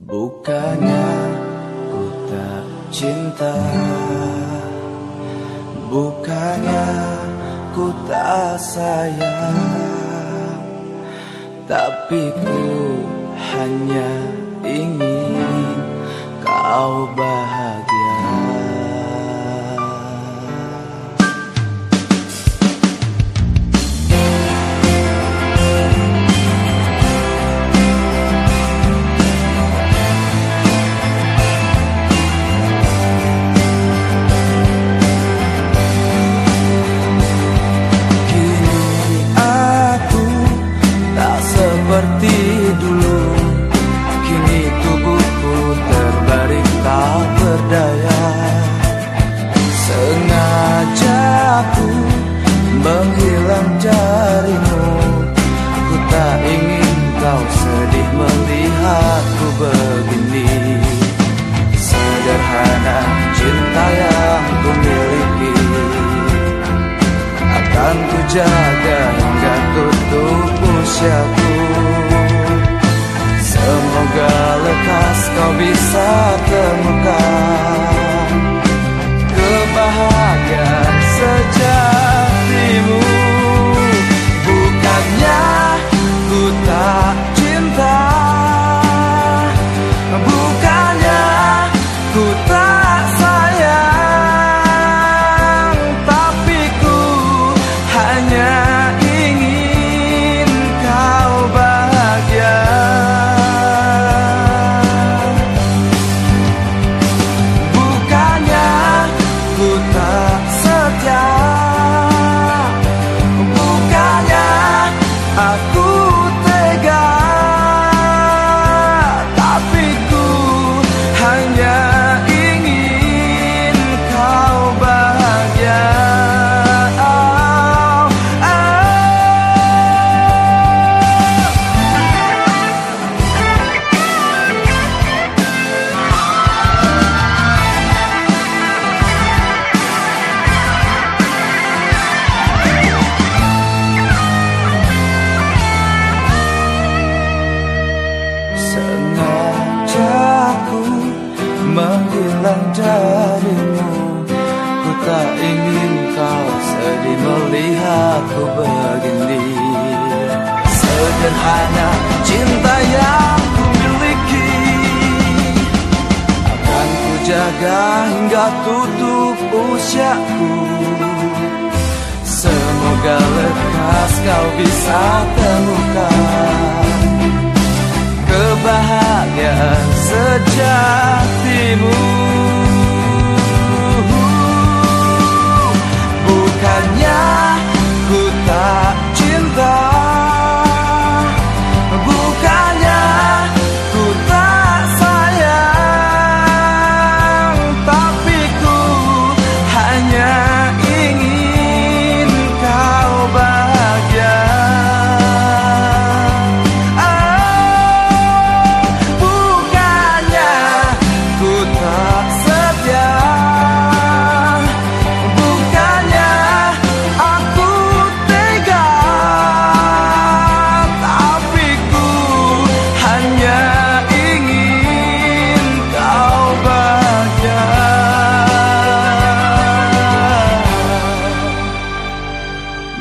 Bukannya ku tak cinta Bukannya ku tak sayang Tapi ku hanya ingin kau bahagia dulu. Kini tubuhku terbaring tak berdaya. Sengaja aku menghilang jarimu. Ku tak ingin kau sedih melihatku begini. Sederhana cinta yang ku miliki. Akan ku jaga kau bisa temukan jarimu Ku tak ingin kau sedih melihatku begini. Sederhana cinta yang ku miliki. Akan ku jaga hingga tutup usiaku. Semoga lekas kau bisa temukan kebahagiaan sejatimu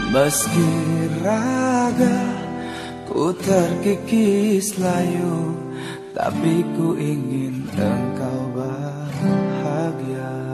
Meski raga ku terkikis layu Tapi ku ingin engkau bahagia.